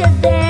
picture there.